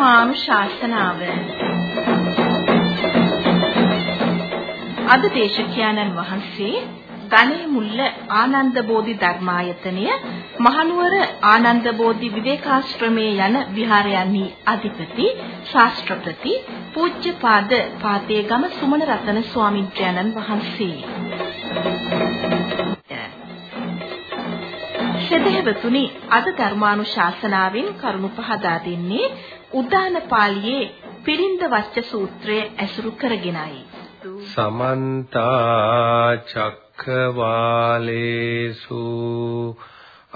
ධර්මානුශාසනාව අද දේශකයන්න් වහන්සේ ගණේ මුල්ල ආනන්ද බෝධි ධර්මායතනය මහනුවර ආනන්ද බෝධි විවේකාශ්‍රමයේ යන විහාරයන්හි අධිපති ශාස්ත්‍රපති පූජ්‍යපාද පාතේගම සුමන රතන ස්වාමින්ද්‍රයන්න් වහන්සේ. සදහෙවතුනි අද ධර්මානුශාසනාවෙන් කරුණු පහදා දෙන්නේ උදාන පාළියේ පිරින්ද වච්ච සූත්‍රය ඇසුරු කරගෙනයි. සමන්ත චක්කවාලේසු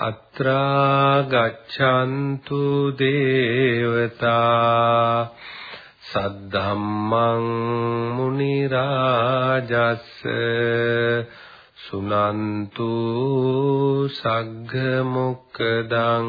අත්‍රා ගච්ඡන්තු දේවතා සද්ධම්මං මුනි රාජස්ස සුනන්තු සග්ග මොක්කදං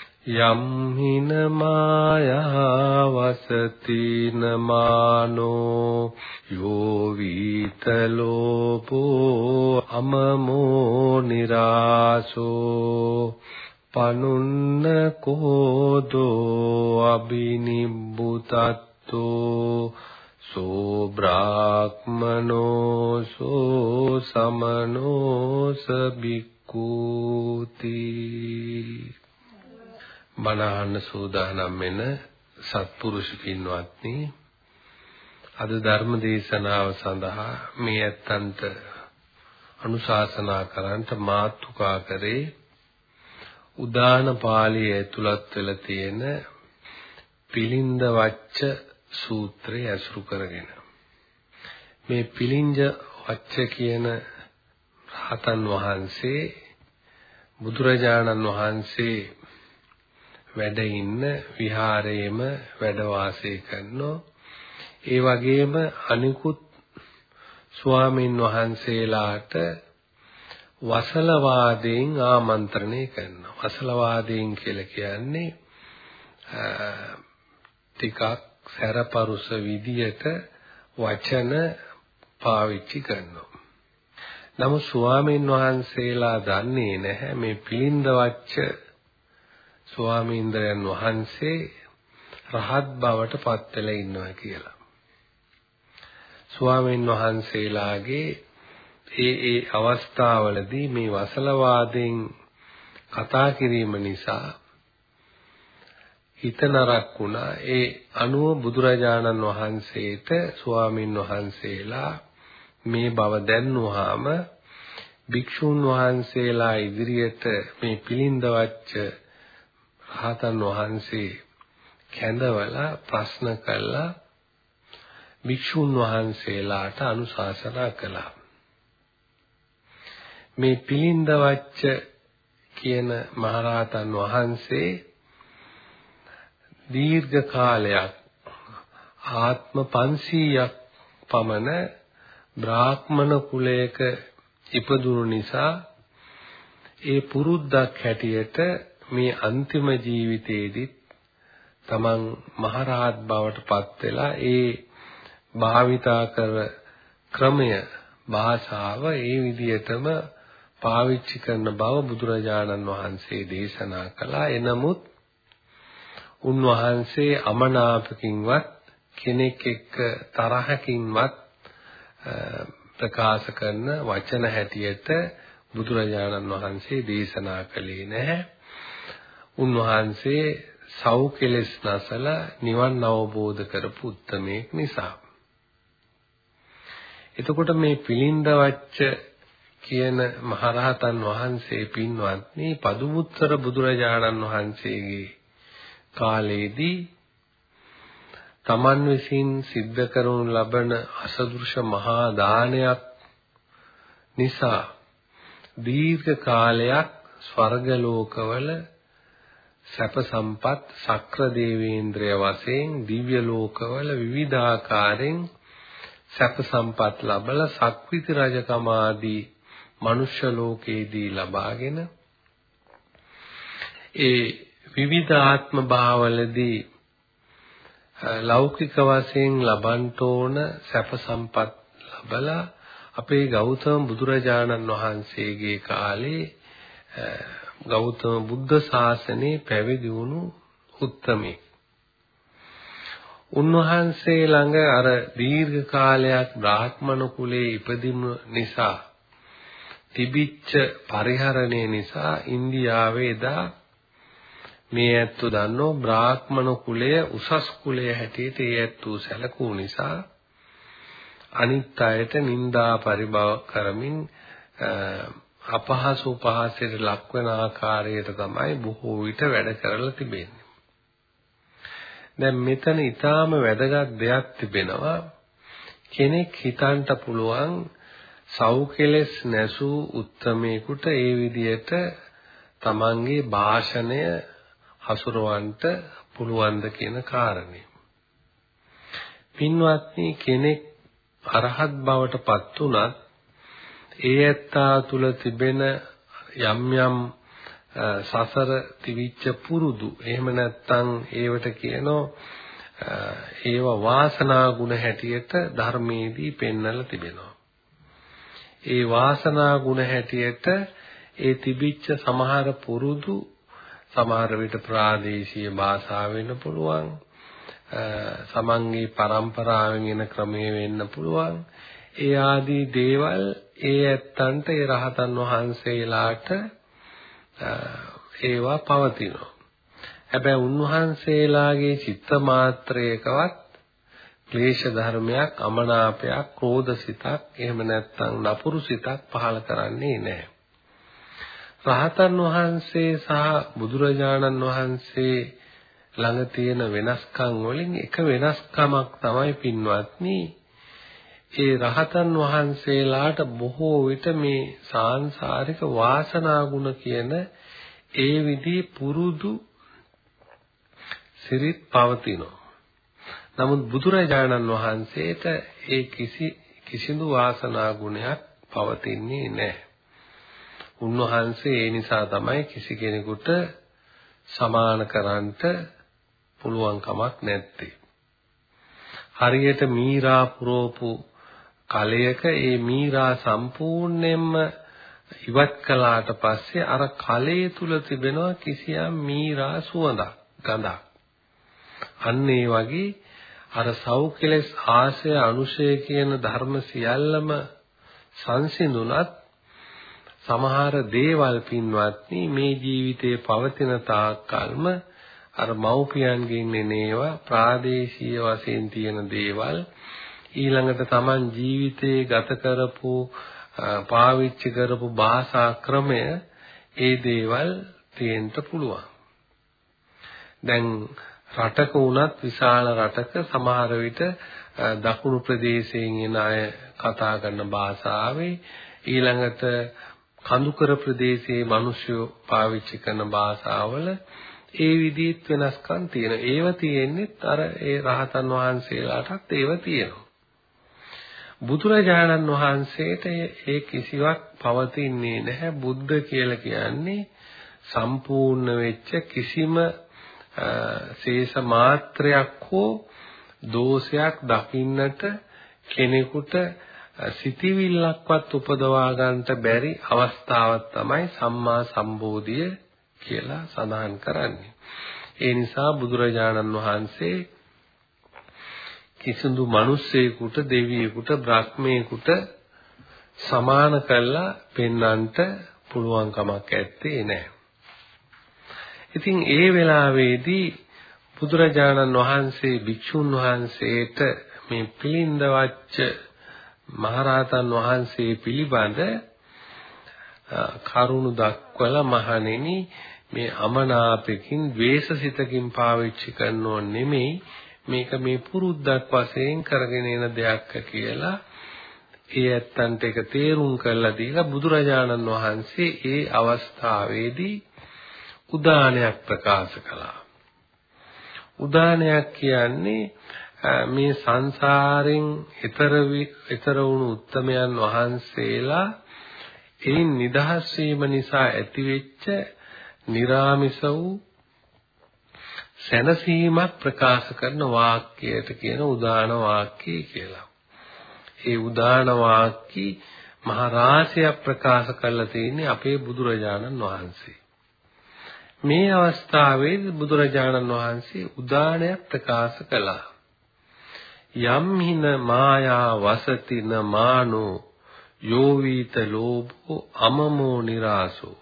යම් හින මායාවසති නමානෝ යෝ වීතලෝපෝ අමමෝ නිරාසෝ පනුන්න කෝදෝ අබිනිබ්බුතත්තෝ සෝ බ්‍රාහ්මනෝ සෝ සමනෝ සබික්කූති බණහන්න සූදානම් වෙන සත්පුරුෂ පින්වත්නි අද ධර්ම දේශනාව සඳහා මේ ඇත්තන්ට අනුශාසනා කරන්නට මාතුකා කරේ උදාන පාළියේ ඇතුළත් වෙලා තියෙන පිලින්ද වච්ච සූත්‍රය ඇසුරු කරගෙන. මේ පිලිංජ වච්ච කියන රහතන් වහන්සේ බුදුරජාණන් වහන්සේ වැඩ ඉන්න විහාරයේම වැඩ වාසය කරනෝ ඒ වගේම අනිකුත් ස්වාමින් වහන්සේලාට වසලවාදයෙන් ආමන්ත්‍රණය කරනවා වසලවාදයෙන් කියලා කියන්නේ ටිකක් සැරපරුස විදියට වචන පාවිච්චි කරනවා. නමුත් ස්වාමීන් වහන්සේලා දන්නේ නැහැ මේ පිළින්දවච්ච ස්වාමීන්ද්‍රයන් වහන්සේ රහත් බවට පත් වෙලා ඉන්නවා කියලා. ස්වාමීන් වහන්සේලාගේ ඒ ඒ අවස්ථාවලදී මේ වසලවාදයෙන් කතා කිරීම නිසා හිත නරක් වුණා ඒ අනුව බුදුරජාණන් වහන්සේට ස්වාමින් වහන්සේලා මේ බව දැන්වහම භික්ෂුන් වහන්සේලා ඉදිරියට මේ පිළින්දවච්ච රහතන් වහන්සේ කැඳවලා ප්‍රශ්න කළා භික්ෂුන් වහන්සේලාට අනුශාසනා කළා. මේ පිළින්දවච්ච කියන මහරහතන් වහන්සේ දීර්ඝ කාලයක් ආත්ම 500ක් පමණ බ්‍රාහ්මණ කුලයක ඉපදුණු නිසා ඒ පුරුද්දක් හැටියට මේ අන්තිම ජීවිතයේදීත් තමන් මහරහත් බවට පත් වෙලා ඒ භාවිතා කර ක්‍රමය භාෂාව ඒ විදිහටම පාවිච්චි කරන බව බුදුරජාණන් වහන්සේ දේශනා කළා එනමුත් උන්වහන්සේ අමනාපකින්වත් කෙනෙක් එක්ක තරහකින්වත් ප්‍රකාශ කරන වචන හැටියට බුදුරජාණන් වහන්සේ දේශනා කළේ නැහැ. උන්වහන්සේ සව් කෙලෙස් නැසලා නිවන් අවබෝධ කරපු උත්තමයෙක් නිසා. එතකොට මේ පිළින්දවච්ච කියන මහරහතන් වහන්සේ පින්වත්නි පදුමුත්තර බුදුරජාණන් වහන්සේගේ කාලයේදී තමන් විසින් සිද්ධ කරනු ලබන අසදෘශ මහා දානයක් නිසා දීර්ඝ කාලයක් ස්වර්ග ලෝකවල සැප සම්පත් සක්‍ර දේවේන්ද්‍රය වශයෙන් දිව්‍ය ලෝකවල විවිධාකාරයෙන් සැප සම්පත් ලබලා සක්විති රජකම ආදී මනුෂ්‍ය ලෝකයේදී ලබාගෙන ඒ විවිධ ආත්ම භාවවලදී ලෞකික වශයෙන් ලබන්ට ඕන සැප සම්පත් ලබලා අපේ ගෞතම බුදුරජාණන් වහන්සේගේ කාලේ ගෞතම බුද්ධ ශාසනයේ පැවිදි වුණු උත්තමෙක්. උන්වහන්සේ ළඟ අර දීර්ඝ කාලයක් බ්‍රාහ්මණ කුලේ ඉපදීම නිසා තිබිච්ච පරිහරණය නිසා ඉන්දියාවේ එදා මේ ඇත්තු දන්නෝ බ්‍රාහ්මණ කුලය උසස් කුලය හැටියට ඒ ඇත්තු සැලකූ නිසා අනිත් අයට නිന്ദා පරිභව කරමින් අපහසු උපහාසයට ලක්වන ආකාරයට තමයි බොහෝ විට වැඩ කරලා තිබෙන්නේ. දැන් මෙතන ඊටාම වැදගත් දෙයක් තිබෙනවා. කෙනෙක් හිතන්න පුළුවන් සෞඛලස් නැසූ උත්තමේකට ඒ විදියට තමන්ගේ භාෂණය හසුරවන්නට පුළුවන්ද කියන කාරණේ. පින්වත්නි කෙනෙක් අරහත් බවට පත් වුණත් ඒ ඇත්තා තුල තිබෙන යම් යම් සසර තිවිච්ච පුරුදු එහෙම නැත්නම් ඒවට කියනෝ ඒව වාසනා ගුණ හැටියට ධර්මයේදී පෙන්වලා තිබෙනවා. ඒ වාසනා ගුණ හැටියට ඒ තිබිච්ච සමහර පුරුදු සමහර විට ප්‍රාදේශීය භාෂාව වෙන්න පුළුවන් සමන්ගේ પરම්පරාවෙන් එන ක්‍රමයේ වෙන්න පුළුවන් ඒ ආදී දේවල් ඒ ඇත්තන්ට ඒ රහතන් වහන්සේලාට ඒවා පවතිනවා. හැබැයි උන්වහන්සේලාගේ චිත්ත මාත්‍රයකවත් ක්ලේශ ධර්මයක්, අමනාපයක්, ක්‍රෝධ සිතක්, එහෙම නැත්නම් නපුරු සිතක් පහළ කරන්නේ නැහැ. රහතන් වහන්සේ සහ බුදුරජාණන් වහන්සේ ළඟ තියෙන වෙනස්කම් වලින් එක වෙනස්කමක් තමයි පින්වත්නි ඒ රහතන් වහන්සේලාට බොහෝ විට මේ සාංශාරික වාසනා ගුණ කියන ඒ විදිහේ පුරුදු සිරිත් පවතිනවා. නමුත් බුදුරජාණන් වහන්සේට ඒ කිසි කිසිදු වාසනා ගුණයක් පවතින්නේ නැහැ. උන්වහන්සේ ඒ නිසා තමයි කිසි කෙනෙකුට සමාන කරන්නට පුළුවන් කමක් නැත්තේ. හරියට මීරා පුරෝපු කලයක ඒ මීරා සම්පූර්ණයෙන්ම ඉවත් කළාට පස්සේ අර කලයේ තුල තිබෙනවා කිසියම් මීරා සුවඳක් ගඳක්. අන්න ඒ වගේ අර සෞඛලස් ආශය අනුශය කියන ධර්ම සියල්ලම සංසිඳුණත් සමහර දේවල් පින්වත්නි මේ ජීවිතයේ පවතින තාක්කල්ම අර මව්පියන්ගෙන් එනේවා ප්‍රාදේශීය වශයෙන් තියෙන දේවල් ඊළඟට Taman ජීවිතේ ගත කරපු පාවිච්චි කරපු භාෂා ක්‍රමය ඒ දේවල් තියෙන්න පුළුවන්. දැන් රටක වුණත් විශාල රටක සමහර විට දකුණු ප්‍රදේශයෙන් එන අය කතා කරන භාෂාවේ ඊළඟට කඳුකර ප්‍රදේශයේ මිනිස්සු පාවිච්චි කරන භාෂාවල ඒ විදිහත් වෙනස්කම් තියෙනවා. ඒව තියෙන්නේ අර ඒ රහතන් වහන්සේලාටත් ඒව තියෙනවා. බුදුරජාණන් වහන්සේට ඒ කිසිවක් පවතින්නේ නැහැ. බුද්ධ කියලා කියන්නේ සම්පූර්ණ වෙච්ච කිසිම ශේෂ මාත්‍රයක් හෝ දෝෂයක් දකින්නට කෙනෙකුට සිටිවිල්ලක්වත් උපදවා ගන්නට බැරි අවස්ථාවක් තමයි සම්මා සම්බෝධිය කියලා සඳහන් කරන්නේ. ඒ නිසා බුදුරජාණන් වහන්සේ කිසිදු මිනිස්සෙකුට දෙවියෙකුට බ්‍රහ්මයෙකුට සමාන කරලා පෙන්වන්නට පුළුවන් කමක් ඇත්තේ නැහැ. ඉතින් ඒ වෙලාවේදී බුදුරජාණන් වහන්සේ භික්ෂුන් වහන්සේට මේ පිළිඳවච්ච මහරහතන් වහන්සේ පිළිබඳ කරුණු දක්වලා මහණෙනි මේ අමනාපකින් ද්වේෂසිතකින් පාවිච්චි කරනෝ නෙමෙයි මේක මේ පුරුද්දක් වශයෙන් කරගෙන එන දෙයක් කියලා ඒ ඇත්තන්ට ඒක තේරුම් කරලා දීලා බුදුරජාණන් වහන්සේ ඒ අවස්ථාවේදී උදානයක් ප්‍රකාශ කළා. උදානයක් කියන්නේ මේ සංසාරෙන් ඈතර ඈතර වුණු උත්තමයන් වහන්සේලා එයින් නිදහස් වීම නිසා ඇතිවෙච්ච निराமிස වූ සැනසීමක් ප්‍රකාශ කරන වාක්‍යයට කියන උදාන වාක්‍යය කියලා. ඒ උදාන වාක්‍ය මහරාශිය ප්‍රකාශ කරලා තියෙන්නේ අපේ බුදුරජාණන් වහන්සේ. මේ අවස්ථාවේ බුදුරජාණන් වහන්සේ උදානයක් ප්‍රකාශ කළා. යම් හින මායා වසතින මානෝ යෝවිත ලෝභෝ අමමෝ නිරාසෝ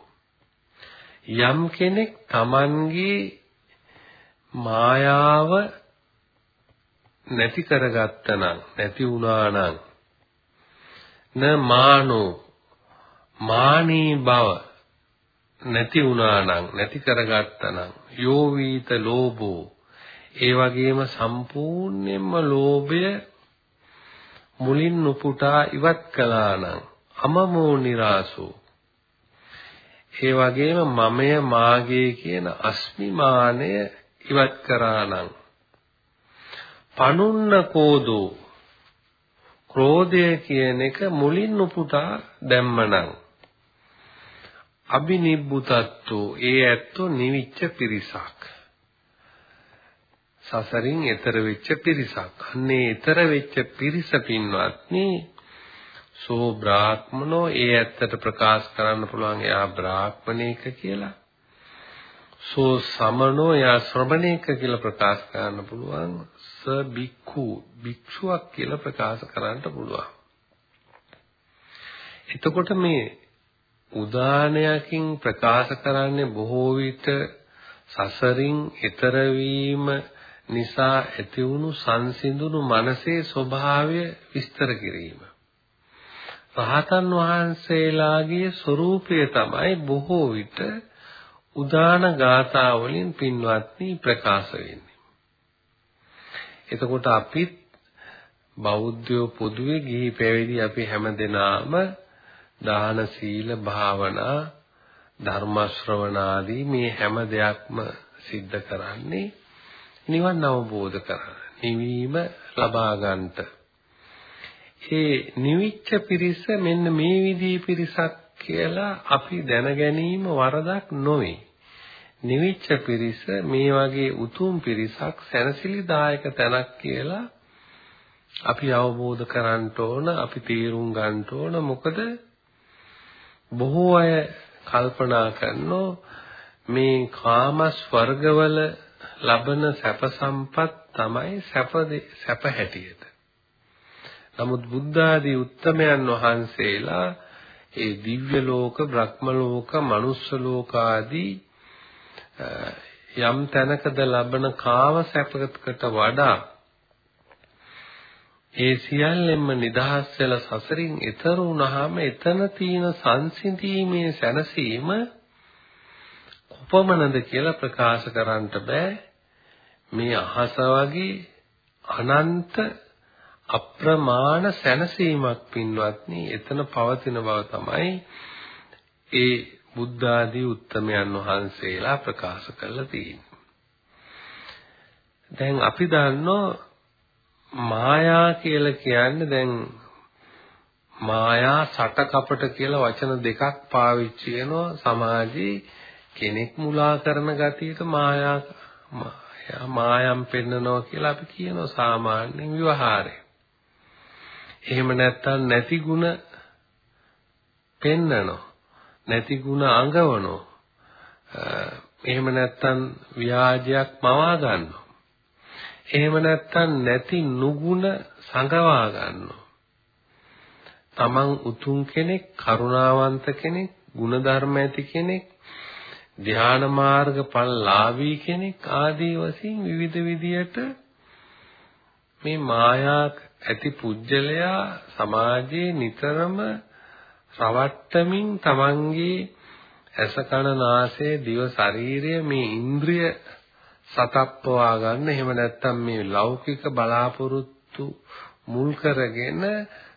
යම් කෙනෙක් Tamanගේ මායාව නැති කරගත්තනම් නැති වුණා නම් න මානෝ මානී බව නැති වුණා නම් නැති කරගත්තා නම් යෝ වීත ලෝභෝ ඒ වගේම සම්පූර්ණයෙන්ම ලෝභය මුලින් නුපුටා ඉවත් කළා නම් අමමෝ නිරාසෝ. ඒ වගේම මමය මාගේ කියන අස්මිමානය ඉවත් කරා නම් පනුන්න කෝදෝ ක්‍රෝධය කියන එක මුලින් උපුටා දැම්මනම් අබිනිබ්බුතත්තු ඒ ඇත්තෝ නිවිච්ච පිරිසක්. සසරින් එතර වෙච්ච පිරිසක්. අන්නේ එතර වෙච්ච පිරිස පින්වත්නි සෝ බ්‍රාහ්මනෝ ඒ ඇත්තට ප්‍රකාශ කරන්න පුළුවන් එයා බ්‍රාහ්මණේක කියලා. සෝ සමනෝ යා ශ්‍රමණේක කියලා ප්‍රකාශ කරන්න පුළුවන් ස බික්ඛු භික්ෂුවක් කියලා ප්‍රකාශ කරන්න පුළුවන්. එතකොට මේ උදානයකින් ප්‍රකාශ කරන්නේ බොහෝ විට සසරින් ඈතර වීම නිසා ඇති වුණු සංසිඳුණු මනසේ ස්වභාවය විස්තර කිරීම. රහතන් වහන්සේලාගේ ස්වરૂපය තමයි බොහෝ විට උදාන ගාථා වලින් පින්වත්නි ප්‍රකාශ වෙන්නේ. එතකොට අපිත් බෞද්ධයෝ පොදුවේ ගිහි පැවිදි අපි හැමදෙනාම දාන සීල භාවනා ධර්ම ශ්‍රවණාදී මේ හැම දෙයක්ම සිද්ධ කරන්නේ නිවන් අවබෝධ කරගන්න. නිවීම ලබා ගන්නට. ඒ නිවිච්ච පිරිස මෙන්න මේ විදිහේ පිරිසක් කියලා අපි දැන ගැනීම වරදක් නොවේ. නිවිච්ච පිරිස මේ වගේ උතුම් පිරිසක් සැනසිලිදායක තැනක් කියලා අපි අවබෝධ කරගන්න ඕන අපි තීරුම් ගන්න ඕන මොකද බොහෝ අය කල්පනා කරනෝ මේ කාම ස්වර්ගවල ලබන සැප සම්පත් තමයි සැප සැප හැටියට. නමුත් බුද්ධ ආදී උත්තමයන් වහන්සේලා ඒ දිව්‍ය ලෝක, බ්‍රහ්ම ලෝක, මනුස්ස ලෝක ආදී යම් තැනකද ලබන කාම සැපකට වඩා ඒ සියල්ලෙන්ම නිදහස් වෙලා සසරින් එතර වුණාම එතන තියෙන සංසිඳීමේ සැනසීම කොපමණද කියලා ප්‍රකාශ කරන්නට බෑ. මේ අහස වගේ අනන්ත අප්‍රමාණ සැනසීමක් පින්වත්නි එතන පවතින බව තමයි ඒ බුද්ධ ආදී උත්තමයන් වහන්සේලා ප්‍රකාශ කරලා තියෙන්නේ. දැන් අපි දන්නවා මායා කියලා කියන්නේ දැන් මායා සටකපට කියලා වචන දෙකක් පාවිච්චි වෙනවා සමාජයේ කෙනෙක් මුලා කරන ගතියට මායා මායම් පෙන්නනවා කියලා අපි කියනවා සාමාන්‍ය විවහාරේ. එහෙම නැත්තම් නැති ಗುಣ පෙන්නනෝ. නැති ಗುಣ අඟවනෝ. එහෙම නැත්තම් ව්‍යාජයක් මවා ගන්නවා. එහෙම නැත්තම් නැති නුගුණ සංගවා ගන්නවා. තමන් උතුම් කෙනෙක්, කරුණාවන්ත කෙනෙක්, ಗುಣධර්ම ඇති කෙනෙක්, ධ්‍යාන මාර්ග ඵලලාභී කෙනෙක් ආදී වශයෙන් විවිධ විදියට මේ මායාක ඇති පුජ්‍යලයා සමාජයේ නිතරම රවට්ටමින් තමන්ගේ ඇස කන නාසය දිව ශරීරය මේ ඉන්ද්‍රිය සතප්පවා ගන්න එහෙම නැත්නම් මේ ලෞකික බලාපොරොත්තු මුල් කරගෙන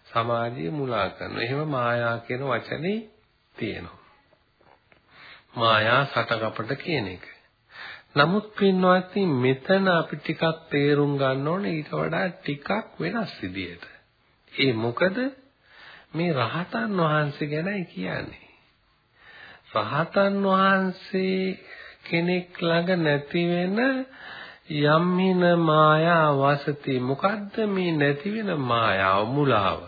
සමාජය මුලා කරනවා. එහෙම මායා කියන වචනේ තියෙනවා. මායා සටකපට කියන එක. නමුත් පින්වත්නි මෙතන අපි ටිකක් තේරුම් ගන්න ඕනේ ඊට වඩා ටිකක් වෙනස් විදියට. ඒ මොකද? මේ රහතන් වහන්සේ ගැනයි කියන්නේ. රහතන් වහන්සේ කෙනෙක් ළඟ නැති වෙන යම් හින මායා වසති. මොකද්ද මේ නැති වෙන මායාව මුලාව?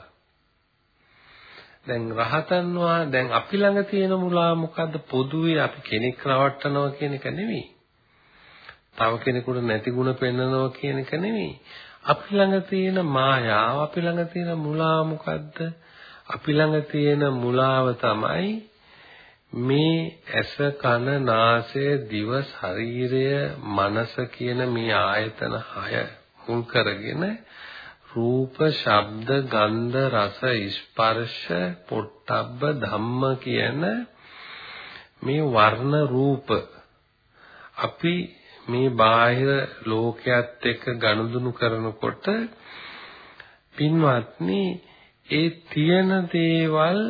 දැන් රහතන් වහන්සේ දැන් අපි ළඟ තියෙන මුලාව මොකද්ද? පොදුවේ අපි කෙනෙක් රවට්ටනවා කියන එක නෙවෙයි තව කෙනෙකුට නැති ಗುಣ පෙන්වනවා කියන එක නෙවෙයි. අපි ළඟ තියෙන මායාව අපි ළඟ තියෙන මුලාව මොකද්ද? අපි ළඟ තියෙන මුලාව තමයි මේ ඇස කන නාසය දිව ශරීරය මනස කියන මේ ආයතන 6 මුල් කරගෙන රූප ශබ්ද ගන්ධ රස ස්පර්ශ පොට්ටබ්බ ධම්ම කියන මේ වර්ණ රූප අපි මේ බාහිර ලෝකයක් එක්ක ගනුදෙනු කරනකොට පින්වත්නි ඒ තියෙන දේවල්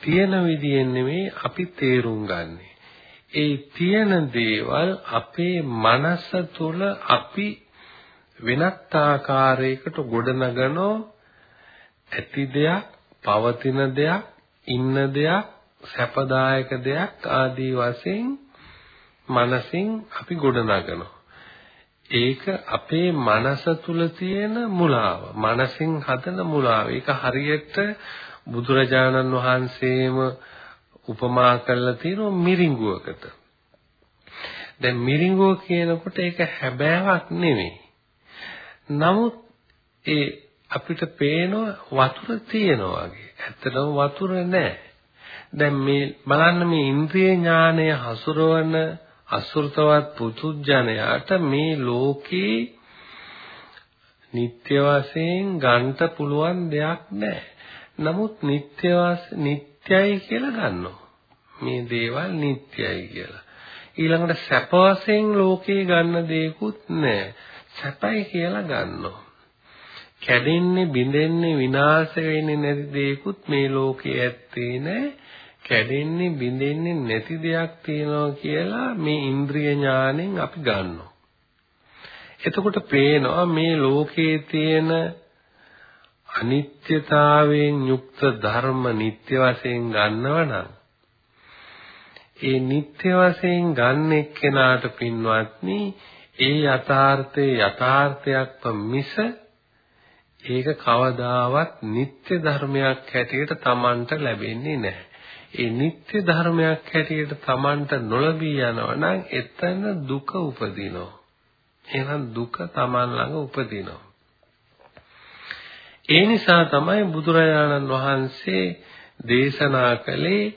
තියෙන විදියෙන් නෙමෙයි අපි තේරුම් ගන්නෙ. ඒ තියෙන දේවල් අපේ මනස තුළ අපි වෙනත් ආකාරයකට ගොඩනගනෝ ඇති දෙයක්, පවතින දෙයක්, ඉන්න දෙයක්, සැපදායක දෙයක් ආදී වශයෙන් මනසින් අපි ගොඩනගනවා. ඒක අපේ මනස තුල තියෙන මුලාව. මනසින් හදන මුලාව. ඒක හරියට බුදුරජාණන් වහන්සේම උපමා කරලා තියෙනවා මිරිඟුවකට. දැන් මිරිඟුව කියනකොට ඒක හැබෑවක් නෙමෙයි. නමුත් ඒ අපිට පේනවා වතුර තියෙනවා වගේ. ඇත්තටම වතුර නැහැ. දැන් මේ බලන්න මේ ඉන්ද්‍රිය ඥානය හසුරවන අසුරතවත් පුතුජනයාට මේ ලෝකේ නිත්‍ය වශයෙන් ගන්න පුළුවන් දෙයක් නැහැ. නමුත් නිත්‍ය නිත්‍යයි කියලා ගන්නවා. මේ දේවල් නිත්‍යයි කියලා. ඊළඟට සැප වශයෙන් ලෝකේ ගන්න දෙයක්වත් නැහැ. සැපයි කියලා ගන්නවා. කැඩෙන්නේ බිඳෙන්නේ විනාශ වෙන්නේ නැති දෙයක්වත් මේ ලෝකේ ඇත්තේ නැහැ. කැඩෙන්නේ බිඳෙන්නේ නැති දෙයක් තියෙනවා කියලා මේ ඉන්ද්‍රිය ඥාණයෙන් අපි ගන්නවා. එතකොට පේනවා මේ ලෝකයේ තියෙන අනිත්‍යතාවයෙන් යුක්ත ධර්ම නිත්‍ය වශයෙන් ගන්නව නම් ඒ නිත්‍ය වශයෙන් ගන්න එක්කෙනාට පින්වත්නි ඒ යථාර්ථයේ යථාර්ථයක් මිස ඒක කවදාවත් නිත්‍ය ධර්මයක් හැටියට Tamanට ලැබෙන්නේ නැහැ. ඒ නිත්‍ය ධර්මයක් හැටියට Tamanට නොලබී යනවා නම් එතන දුක උපදිනවා. එහෙනම් දුක Taman ළඟ උපදිනවා. ඒ නිසා තමයි බුදුරජාණන් වහන්සේ දේශනා කළේ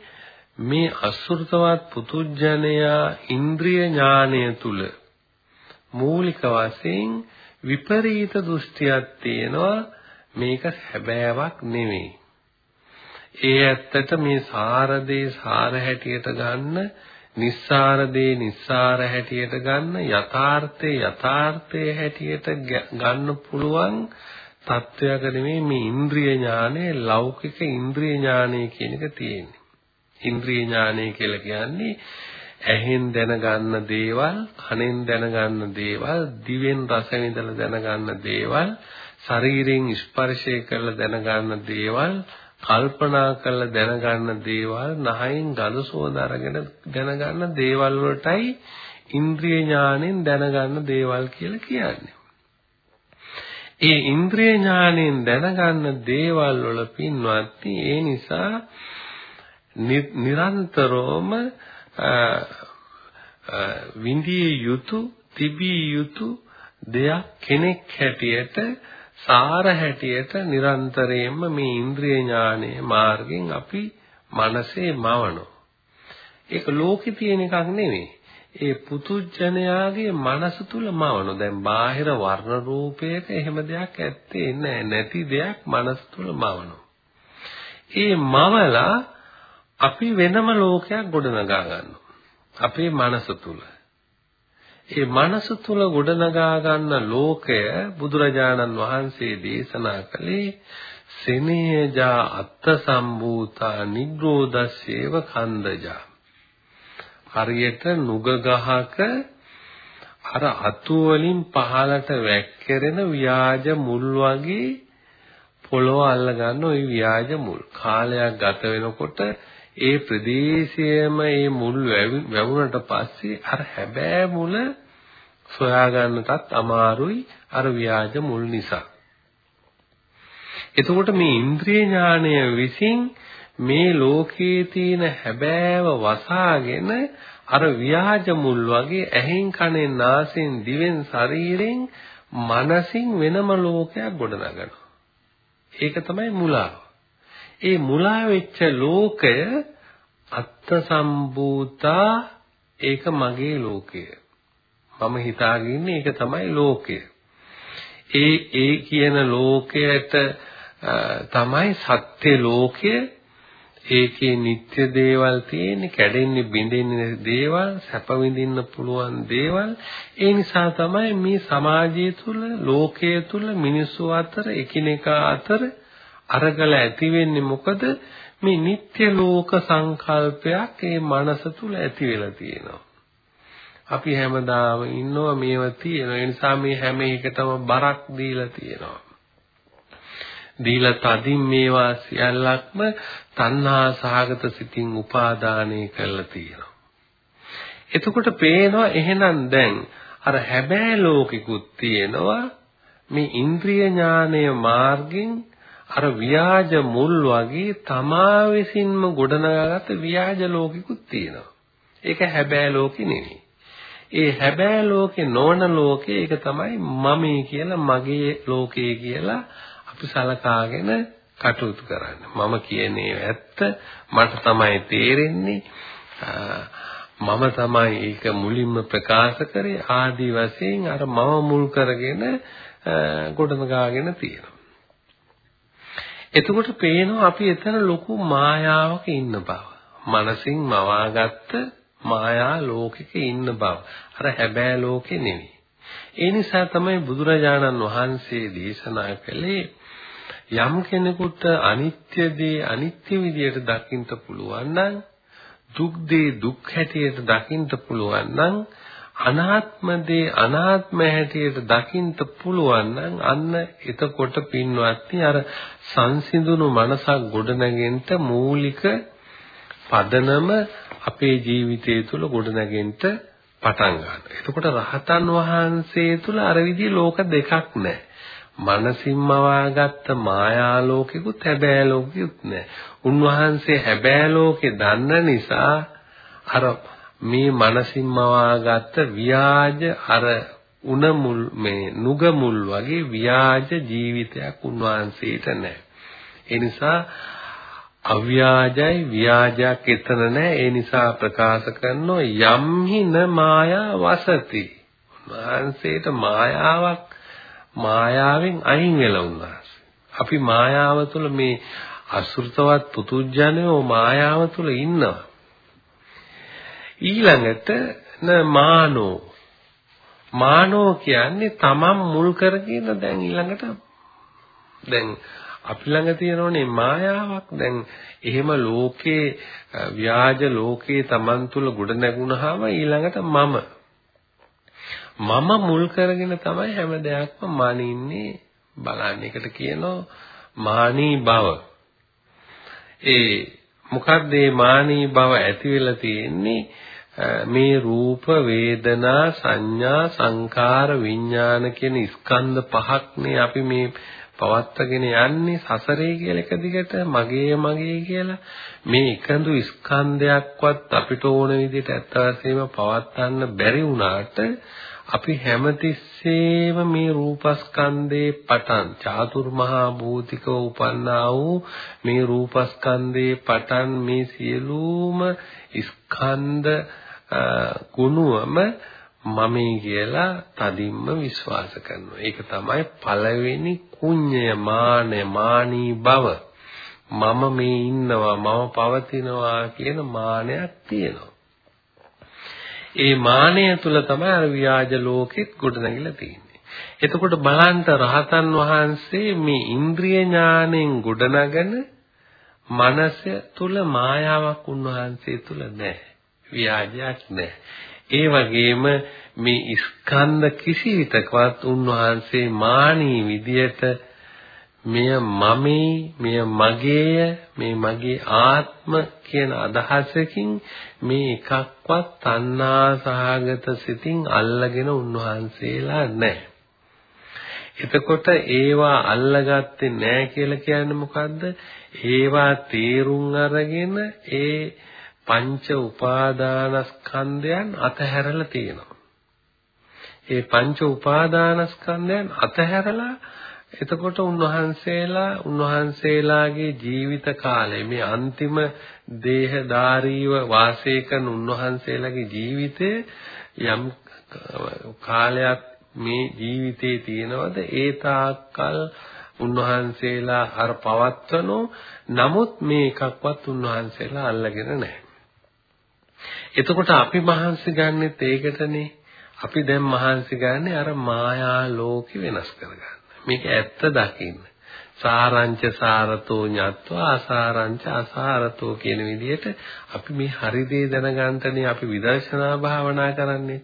මේ අසුර්තවත් පුතුජනයා ඉන්ද්‍රිය ඥානය තුල මූලික වශයෙන් විපරීත දෘෂ්ටියක් තියෙනවා මේක හැබෑවක් නෙවෙයි. ඒ ඇත්තට මේ සාරදේ සාර හැටියට ගන්න, නිස්සාරදේ නිස්සාර හැටියට ගන්න, යථාර්ථේ යථාර්ථයේ හැටියට ගන්න පුළුවන් තත්වයක නෙමෙයි මේ ඉන්ද්‍රිය ඥානය ලෞකික ඉන්ද්‍රිය ඥානය කියන එක තියෙන්නේ. ඉන්ද්‍රිය ඥානය කියලා කියන්නේ ඇහෙන් දැනගන්න දේවල්, කනෙන් දැනගන්න දේවල්, දිවෙන් රස විඳලා දැනගන්න දේවල්, ශරීරයෙන් ස්පර්ශය කරලා දැනගන්න දේවල්, කල්පනා කරලා දැනගන්න දේවල්, නහයෙන් ගඳ සුවඳ අරගෙන දැනගන්න දේවල් වලටයි ඉන්ද්‍රිය ඥාණයෙන් දැනගන්න දේවල් කියලා කියන්නේ. ඒ ඉන්ද්‍රිය ඥාණයෙන් දැනගන්න දේවල් වල පින්වත්නි ඒ නිසා නිරන්තරවම විඳිය යුතු තිබිය යුතු දෙයක් කෙනෙක් හැටියට සාර හැටියට නිරන්තරයෙන්ම මේ ඉන්ද්‍රිය ඥානයේ මාර්ගෙන් අපි මනසේ මවනවා. ඒක ලෝකේ තියෙන එකක් නෙවෙයි. ඒ පුතුජනයාගේ මනස තුල මවන. දැන් බාහිර වර්ණ රූපයක එහෙම දෙයක් ඇත්තේ නැහැ. නැති දෙයක් මනස තුල මවනවා. ඒ මවලා අපි වෙනම ලෝකයක් ගොඩනගා ගන්නවා. අපේ මනස තුල. ඒ මනස තුල ගොඩනගා ගන්න ලෝකය බුදුරජාණන් වහන්සේ දේශනා කළේ සෙනෙහජා අත්ත සම්භූතා නිග්‍රෝධස්සේව කන්දජා හරියට නුග ගහක අර අතු වලින් පහලට වැක්කිරෙන ව්‍යාජ මුල් වගේ පොළොව අල්ල ගන්න ওই ව්‍යාජ මුල් කාලයක් ගත වෙනකොට ඒ ප්‍රදේශයේම ඒ මුල් වැවුනට පස්සේ අර හැබෑ මුල සොයා ගන්නටත් අමාරුයි අර ව්‍යාජ මුල් නිසා. එතකොට මේ ඉන්ද්‍රිය ඥාණය විසින් මේ ලෝකයේ තියෙන හැබෑව වසාගෙන අර ව්‍යාජ මුල් වගේ ඇහෙන් කනෙන් නාසයෙන් දිවෙන් ශරීරෙන් මනසින් වෙනම ලෝකයක් ගොඩනගනවා. ඒක තමයි මුලාව. ඒ මුලා වෙච්ච ලෝකය අත්ත සම්භූතා ඒක මගේ ලෝකය. මම හිතාගෙන ඉන්නේ ඒක තමයි ලෝකය. ඒ ඒ කියන ලෝකයට තමයි සත්‍ය ලෝකය ඒකේ නිත්‍ය දේවල් තියෙන්නේ කැඩෙන්නේ බිඳෙන්නේ දේවල් සැප විඳින්න පුළුවන් දේවල් ඒ නිසා තමයි මේ සමාජය තුළ ලෝකයේ තුළ මිනිස්සු අතර එකිනෙකා අතර අරගල ඇති වෙන්නේ මොකද මේ නිත්‍ය ලෝක සංකල්පයක් ඒ මනස තුල ඇති වෙලා තියෙනවා. අපි හැමදාම ඉන්නවා මේවා තියෙනවා. ඒ නිසා මේ හැම එකටම බරක් දීලා තියෙනවා. දීලා තදින් මේවා සියල්ලක්ම තණ්හා සහගත සිතින් උපාදානය කරලා තියෙනවා. එතකොට පේනවා එහෙනම් දැන් අර හැබෑ ලෝකිකුත් තියෙනවා මේ ඉන්ද්‍රිය ඥානය මාර්ගෙන් අර ව්‍යාජ මුල් වගේ තමා විසින්ම ගොඩනගාගත්ත ව්‍යාජ ලෝකිකුත් තියෙනවා. ඒක හැබෑ ලෝකෙ නෙවෙයි. ඒ හැබෑ ලෝකේ නොවන ලෝකේ ඒක තමයි මමේ කියලා මගේ ලෝකේ කියලා අපි සලකාගෙන කටයුතු කරන්න. මම කියන්නේ ඇත්ත මට තමයි තේරෙන්නේ මම තමයි ඒක මුලින්ම ප්‍රකාශ කරේ ආදී වශයෙන් අර මම මුල් කරගෙන ගොඩනගාගෙන තියෙනවා. එතකොට පේනවා අපි එතන ලොකු මායාවක ඉන්න බව. මනසින් මවාගත්ත මායා ලෝකෙක ඉන්න බව. අර හැබෑ ලෝකේ නෙවෙයි. ඒ නිසා තමයි බුදුරජාණන් වහන්සේ දේශනා කළේ යම් කෙනෙකුට අනිත්‍ය දේ අනිත්‍ය විදියට දකින්න පුළුවන් නම් දුක් දේ දුක් හැටියට දකින්න පුළුවන් නම් අනාත්ම දේ අනාත්ම හැටියට දකින්න පුළුවන් නම් අන්න එතකොට පින්වත්නි අර සංසිඳුණු මනසක් ගොඩනගෙන්න මූලික පදනම අපේ ජීවිතය තුළ ගොඩනගෙන්න පටන් ගන්නවා. එතකොට රහතන් වහන්සේ තුල අර විදිහේ ලෝක දෙකක් නැහැ. මනසින්ම වාගත්ත මායා ලෝකෙකුත් හැබෑ ලෝකෙකුත් නැහැ. උන්වහන්සේ හැබෑ ලෝකේ දන්න නිසා අර මේ මනසින්ම වාගත්ත ව්‍යාජ අර උණ මුල් මේ නුග මුල් වගේ ව්‍යාජ ජීවිතයක් උන්වහන්සේට නැහැ. ඒ නිසා අව්‍යාජයි ව්‍යාජයක් එතන නැහැ. ඒ නිසා ප්‍රකාශ කරනවා යම්හින මායා වසති. උන්වහන්සේට මායාවක් මායාවෙන් අයින් වෙලා උන්වහන්සේ. අපි මායාව තුළ මේ අසෘතවත් පුතුජනයෝ මායාව තුළ ඉන්නවා. ඊළඟට න මානෝ මානෝ කියන්නේ තමන් මුල් කරගෙන දැන් ඊළඟට දැන් අපි ළඟ තියෙනෝනේ මායාවක් දැන් එහෙම ලෝකේ ව්‍යාජ ලෝකේ තමන් තුල ගොඩ නැගුණාම ඊළඟට මම මම මුල් කරගෙන තමයි හැම දෙයක්ම මානින්නේ බලන්න. එකට කියනවා මානී භව. ඒ මොකක්ද මේ මානී භව ඇති වෙලා තියෙන්නේ මේ රූප වේදනා සංඥා සංකාර විඥාන කියන ස්කන්ධ පහක්නේ අපි මේ පවත්වාගෙන යන්නේ සසරේ කියලා එක දිගට මගේ මගේ කියලා. මේ එකඳු ස්කන්ධයක්වත් අපිට ඕන විදිහට ඇත්ත වශයෙන්ම පවත්වන්න බැරි වුණාට අපි හැමතිස්සෙම මේ රූපස්කන්ධේ පටන් චාතුර්මහා භූතිකව උපන්නා වූ මේ රූපස්කන්ධේ පටන් මේ සියලුම ස්කන්ධ ගුණුවම මමයි කියලා තදින්ම විශ්වාස කරනවා. ඒක තමයි පළවෙනි කුඤ්ඤය මානය මානී බව. මම මේ ඉන්නවා මම පවතිනවා කියන මානයක් තියෙනවා. ඒ මානය තුල තමයි අර ව්‍යාජ ලෝකෙත් ගොඩනැගිලා තියෙන්නේ. එතකොට බලන්න රහතන් වහන්සේ මේ ඉන්ද්‍රිය ඥාණයෙන් ගොඩනගන මනස තුල මායාවක් උන්වහන්සේ තුල නැහැ. ව්‍යාජයක් නැහැ. ඒ වගේම මේ ස්කන්ධ කිසිවිටකවත් උන්වහන්සේ මානී විදියට මෙය මමේ මෙය මගේය මේ මගේ ආත්ම කියන අදහසකින් මේ එකක්වත් තණ්හා සහගත සිතින් අල්ලගෙන උන්වහන්සේලා නැහැ. එතකොට ඒවා අල්ලගත්තේ නැහැ කියලා කියන්නේ මොකද්ද? ඒවා තේරුම් අරගෙන ඒ පංච උපාදානස්කන්ධයන් අතහැරලා තියෙනවා. ඒ පංච උපාදානස්කන්ධයන් අතහැරලා එතකොට උන්වහන්සේලා උන්වහන්සේලාගේ ජීවිත කාලය මේ අන්තිම දේහධාරීව වාසය කරන උන්වහන්සේලාගේ ජීවිතය යම් කාලයක් මේ ජීවිතේ තියෙනවද ඒ තාක්කල් උන්වහන්සේලා අර පවත්වනෝ නමුත් මේ එකක්වත් උන්වහන්සේලා අල්ලගෙන නැහැ. එතකොට අපි මහන්සි ගන්නෙත් ඒකටනේ. අපි දැන් මහන්සි ගන්නේ අර මායා ලෝකෙ වෙනස් කරගන්න. මේක ඇත්ත දකින්න. සාරංච සාරතෝ ඤත්වා අසාරංච අසාරතෝ කියන විදිහට අපි මේ හරි දේ දැනගන්නනේ අපි විදර්ශනා භාවනා කරන්නේ.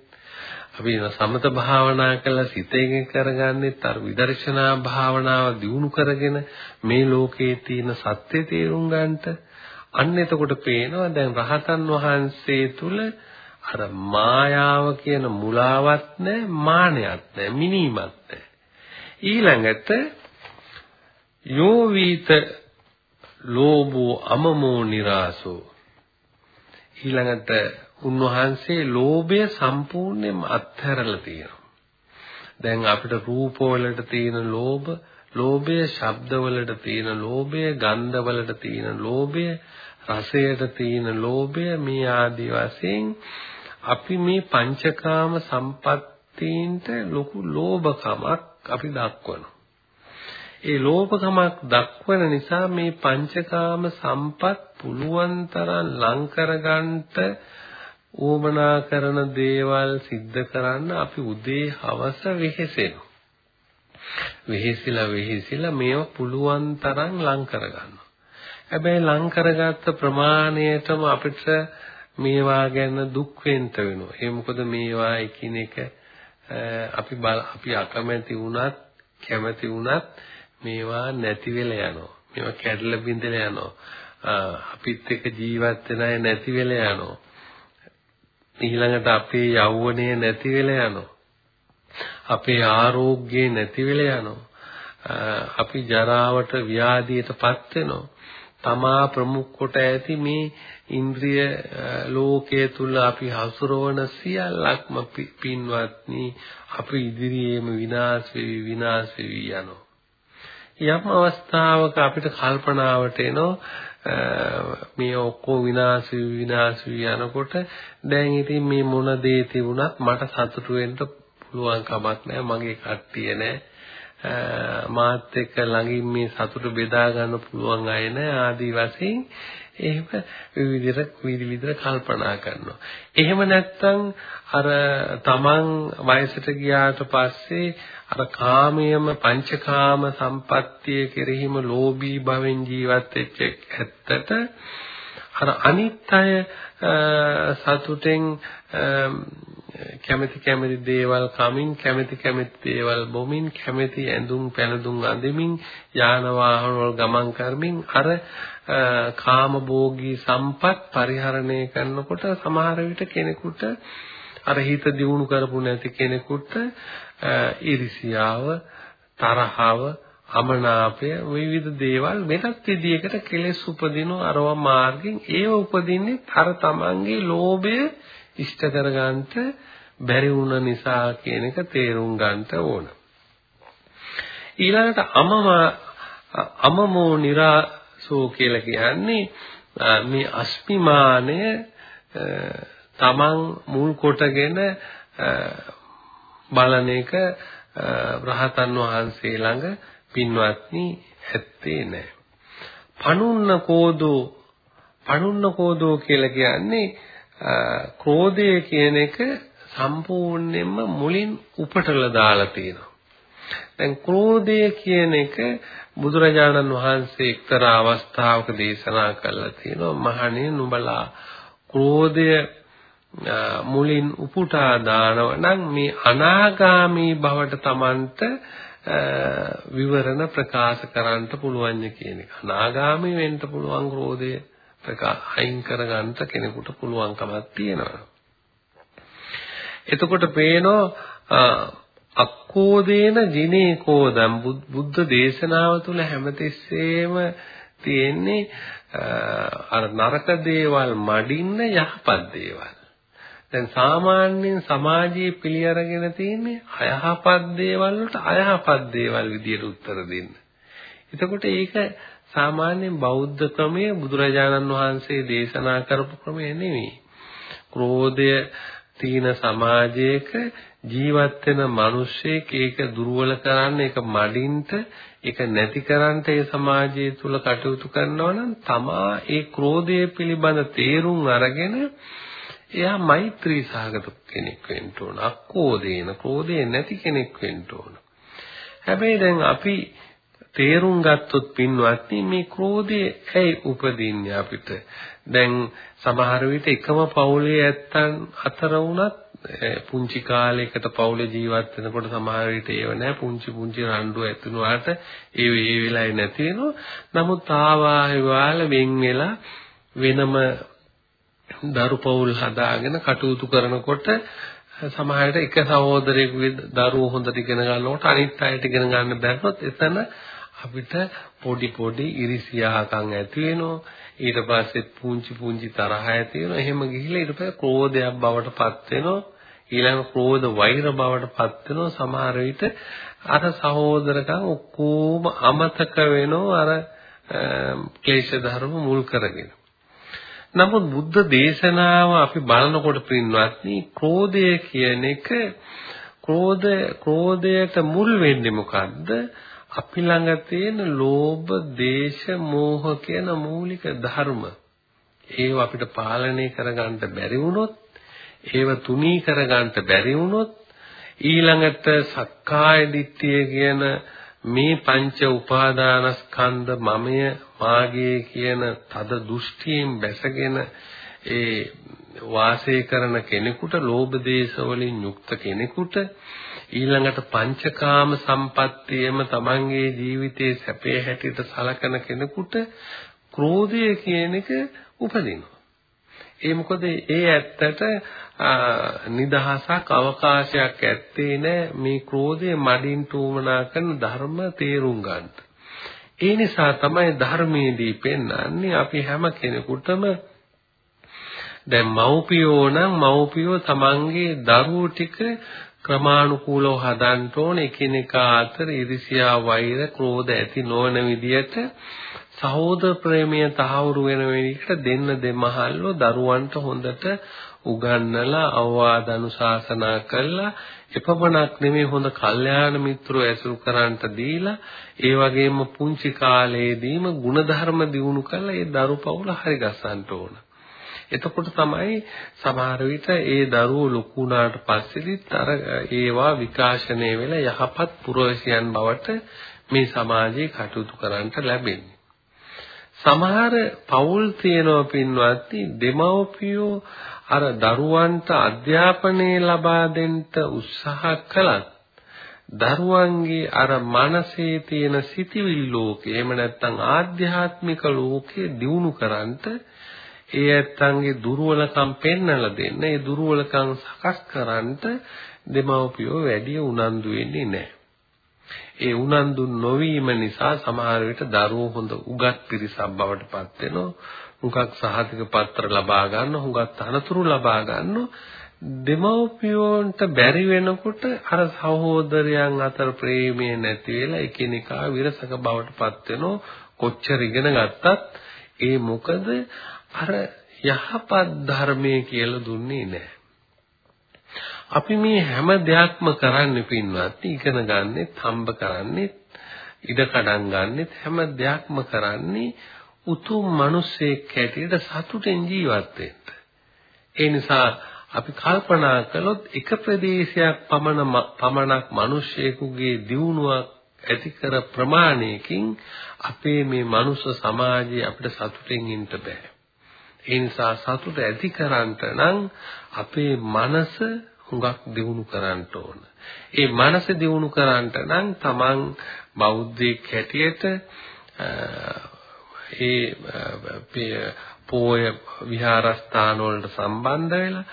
අපි සමත භාවනා කළා සිතේක කරගන්නෙත් අර විදර්ශනා භාවනාව දියුණු කරගෙන මේ ලෝකයේ තියෙන සත්‍ය තේරුම් ගන්නට අන්න එතකොට පේනවා දැන් රහතන් වහන්සේ තුල අර මායාව කියන මුලාවක් නැහැ මානයක් නැහැ මිනීමක් නැහැ ඊළඟට යෝ වීත ලෝභෝ අමමෝ නිරාසෝ ඊළඟට උන්වහන්සේ ලෝභය සම්පූර්ණයෙන්ම අත්හැරලා තියෙනවා. දැන් අපිට රූපවලට තියෙන ලෝභ, ලෝභය ශබ්දවලට තියෙන ලෝභය, ගන්ධවලට තියෙන ලෝභය, රසයට තියෙන ලෝභය මේ ආදි වශයෙන් අපි මේ පංචකාම සම්පත්තීන්ට ලොකු ලෝභකමක් අපි දක්වනවා. ඒ ලෝභකමක් දක්වන නිසා මේ පංචකාම සම්පත් පුළුවන් තරම් ලං කරගන්නට ඌමනා කරන දේවල් සිද්ධ කරන්න අපි උදේ හවස වෙහෙසෙනවා. වෙහෙසිලා වෙහෙසිලා මේව පුළුවන් තරම් ලං කරගන්නවා. හැබැයි ලං කරගත්ත ප්‍රමාණයටම අපිට මේවා ගැන දුක් වෙන්න වෙනවා. ඒ මොකද මේවා එකිනෙක අපි අපි අකමැති වුණත් කැමති වුණත් මේවා නැති වෙලා යනවා. මේවා කැඩලා බිඳලා යනවා. අපිත් එක්ක ජීවත් වෙන අය නැති වෙලා යනවා. ඊළඟට අපේ යෞවනය නැති වෙලා යනවා. අපේ ආරෝග්‍යය නැති වෙලා යනවා. අපි ජරාවට ව්‍යාධියටපත් වෙනවා. තමා ප්‍රමුඛ කොට ඇති මේ ඉන්ද්‍රිය ලෝකයේ තුල අපි හසුරවන සියල්ලක්ම පින්වත්නි අපි ඉදිරියේම විනාශ වෙවි විනාශ වෙවි යනවා. යම් අවස්ථාවක අපිට කල්පනාවට එනවා මේ ඔක්කොම විනාශ විනාශ යනකොට දැන් ඉතින් මේ මොන දේ තිබුණත් මට සතුටු වෙන්න පුළුවන් කමක් නැහැ මගේ කට්ටිය නැහැ මාත් එක්ක ළඟින් මේ සතුට බෙදා ගන්න පුළුවන් අය නැහැ ආදි වශයෙන් එහෙම විවිධ විවිධ කල්පනා කරනවා. එහෙම නැත්නම් අර තමන් වයසට ගියාට පස්සේ අර කාමයේම පංචකාම සම්පත්තිය කෙරෙහිම ලෝභී භවෙන් ජීවත් වෙච්ච ඇත්තට අර අනිත්‍ය සතුටෙන් කැමැති කැමැති දේවල් කමින් කැමැති කැමැති දේවල් බොමින් කැමැති ඇඳුම් පැළඳුම් අඳමින් යාන වාහන වල ගමන් කරමින් අර කාමභෝගී සම්පත් පරිහරණය කරනකොට සමහර විට කෙනෙකුට අර හිත දියුණු කරපු නැති කෙනෙකුට iriසියාව තරහව අමනාපය විවිධ දේවල් වෙනත් විදියකට කෙලෙස් උපදින අරවා මාර්ගෙන් ඒව උපදින්නේ අර තමන්ගේ ලෝභය ඉෂ්ට කරගන්නට බැරි වුණ නිසා කියන එක තේරුම් ගන්නට ඕන. ඊළඟට අමම අමමෝ නිරාසෝ කියලා කියන්නේ මේ අස්මිමානය තමන් මුල් කොටගෙන බලන එක රහතන් වහන්සේ ළඟ පින්වත්නි ඇත්තේ නැහැ. පනුන්න කෝදෝ පනුන්න කෝදෝ කියලා කියන්නේ ක්‍රෝධය කියන එක සම්පූර්ණයෙන්ම මුලින් උපටල දාලා තියෙනවා. දැන් ක්‍රෝධය කියන එක බුදුරජාණන් වහන්සේ එක්තරා අවස්ථාවක දේශනා කළා තියෙනවා මහණේ නුඹලා ක්‍රෝධය මුලින් උපුටා දානව නම් මේ අනාගාමී බවට Tamanට විවරණ ප්‍රකාශ කරන්න පුළුවන් කියන එක. අනාගාමී වෙන්න පුළුවන් ක්‍රෝධය අයින් කරගන්න කෙනෙකුට පුළුවන්කමක් තියෙනවා. එතකොට පේනවා අක්කෝදේන ජිනේකෝදම් බුද්ධ දේශනාව තුළ හැමතිස්සෙම තියෙන්නේ අර නරක දේවල් මඩින්න යහපත් දේවල්. දැන් සාමාන්‍යයෙන් සමාජයේ පිළි අරගෙන තියෙන්නේ අයහපත් දේවල් වලට අයහපත් දේවල් විදියට උත්තර දෙන්න. එතකොට ඒක සාමාන්‍යයෙන් බෞද්ධ ක්‍රමයේ බුදුරජාණන් වහන්සේ දේශනා කරපු ක්‍රමය නෙවෙයි. ක්‍රෝධය තීන සමාජයක ජීවත් වෙන මිනිස්සෙක් ඒක දුර්වල කරන්න ඒක මඩින්ට ඒක නැති කරන්න ඒ සමාජය තුල කටයුතු කරනවා නම් තමා ඒ ක්‍රෝධය පිළිබඳ තේරුම් අරගෙන එයා මෛත්‍රී සහගත කෙනෙක් වෙන්න ඕන. අක්කෝදේන ක්‍රෝධය නැති කෙනෙක් වෙන්න ඕන. හැබැයි දැන් අපි තේරුම් ගත්තොත් පින්වත්නි මේ ක්‍රෝධය ඇයි උපදින්නේ අපිට? දැන් සමහර විට එකම පවුලේ ඇත්තන් අතර වුණත් පුංචි කාලයකට පවුලේ ජීවත් වෙනකොට සමහර විට ඒව නැහැ පුංචි පුංචි රණ්ඩු ඇතුණාට ඒ ඒ වෙලාවේ නැති වෙනවා. නමුත් ආවාහිවාල වෙන් වෙලා වෙනම දරු පවුල් හදාගෙන කටයුතු කරනකොට සමහරට එක සහෝදරයෙකුගේ දරුවෝ හොඳට ඉගෙන ගන්නකොට අනිත් අයට ඉගෙන ගන්න බැරිනොත් එතන අපිට පොඩි පොඩි ඉරිසියාකම් ඇති වෙනවා. ඊට පස්සේ පුංචි පුංචි තරහ ඇති වෙනවා. එහෙම ගිහිල්ලා ඊට පස්සේ ක්‍රෝධයක් බවට පත් වෙනවා. ඊළඟ ක්‍රෝධ වෛර බවට පත් වෙනවා. සමහර විට අර සහෝදරකම් ඔක්කොම අමතක වෙනවා අර ක්ලේශ ධර්ම මුල් කරගෙන. නමුත් බුද්ධ දේශනාව අපි බලනකොට පින්වත්නි ක්‍රෝධය කියන එක ක්‍රෝධ ක්‍රෝධයට මුල් වෙන්නේ මොකද්ද? අපි ළඟ තියෙන ලෝභ, දේශ, මෝහ කියන මූලික ධර්ම. ඒව අපිට පාලනය කරගන්න බැරි වුණොත්, ඒව තුනී කරගන්න බැරි වුණොත් ඊළඟට සක්කාය දිට්ඨිය කියන මේ පංච උපාදානස්කන්ධ මමය මාගේ කියන තද දෘෂ්ටියෙන් බැසගෙන ඒ වාසය කරන කෙනෙකුට ලෝභ දේශ වලින් යුක්ත කෙනෙකුට ඊළඟට පංචකාම සම්පත්තියම තමන්ගේ ජීවිතයේ සැපේ හැටියට සලකන කෙනෙකුට ක්‍රෝධය කියන එක උපදිනවා. ඒ මොකද ඒ ඇත්තට නිදහසක් අවකාශයක් ඇත්තේ නැහැ මේ ක්‍රෝධය මඩින් තුමනා කරන ධර්ම තේරුම් ගන්න. ඒ නිසා තමයි ධර්මයේදී පෙන්වන්නේ අපි හැම කෙනෙකුටම දැන් මව්පියෝ නම් මව්පියෝ තමන්ගේ දරුවෝ ටික ක්‍රමානුකූලව හදන්න ඕන එකිනෙකා අතර ඉරිසියා වෛර ක්‍රෝධ ඇති නොවන විදියට සහෝදර ප්‍රේමය තහවුරු වෙන විදිහට දෙන්න දෙමහල්ලෝ දරුවන්ට හොඳට උගන්වලා අවවාද අනුශාසනා කළා එපමණක් නෙමෙයි හොඳ කල්යාණ මිත්‍රෝ ඇසුරු කරන්ට දීලා ඒ වගේම පුංචි කාලයේදීම ಗುಣධර්ම දියුණු කරලා ඒ දරු පවුල හරි ගස්සන්න ඕන. එතකොට තමයි සමහර විට ඒ දරුවෝ ලොකු වුණාට පස්සේදීත් අර ඒවා විකාශනය වෙලා යහපත් පුරවැසියන් බවට මේ සමාජයේ කටයුතු කරන්නට ලැබෙන්නේ. සමහර පවුල් තියෙනවා පින්වත්නි දෙමව්පියෝ අර දරුවන්ට අධ්‍යාපනය ලබා දෙන්න උත්සාහ කළත් දරුවන්ගේ අර මනසේ තියෙන සිතිවිලි ලෝකේ එහෙම නැත්නම් ආධ්‍යාත්මික ලෝකේ දියුණු කරන්නට ඒ ඇත්තන්ගේ දුර්වලකම් පෙන්වලා දෙන්න ඒ දුර්වලකම් සකස් කරන්නට දෙමව්පියෝ වැඩි උනන්දු වෙන්නේ නැහැ. ඒ උනන්දු නොවීම නිසා සමහර විට දරුවෝ හොඳ උගත් පිරිසක් බවට පත් වෙනවා. හුඟක් සහතික පත්‍ර ලබා ගන්න, හුඟක් තනතුරු ලබා ගන්න දෙමව්පියෝන්ට බැරි වෙනකොට අර සහෝදරයන් අතර ප්‍රේමය නැති වෙලා එකිනෙකා විරසක බවට පත් වෙනවා. කොච්චර ඉගෙන ගත්තත් ඒ මොකද අර යහපත් ධර්මයේ කියලා දුන්නේ නැහැ. අපි මේ හැම දෙයක්ම කරන්නේ පින්වත් ඉගෙන ගන්නෙත් හම්බ කරන්නෙත් ඉඩ කඩම් ගන්නෙත් හැම දෙයක්ම කරන්නේ උතුම් මිනිසෙක් හැටියට සතුටෙන් ජීවත් වෙන්න. ඒ නිසා අපි කල්පනා කළොත් එක ප්‍රදේශයක් පමණ පමණක් මිනිසෙකුගේ දියුණුවක් ඇති කර ප්‍රමාණයකින් අපේ මේ මනුස්ස සමාජයේ අපිට සතුටින් ඉන්න බෑ. ඒ නිසා සතුට ඇති කරන්ට නම් අපේ මනස හුඟක් දියුණු කරන්න ඕන. ඒ මනස දියුණු කරන්නට නම් තමන් බෞද්ධයෙක් හැටියට ඒ පෝය විහාරස්ථාන වලට සම්බන්ධ වෙලා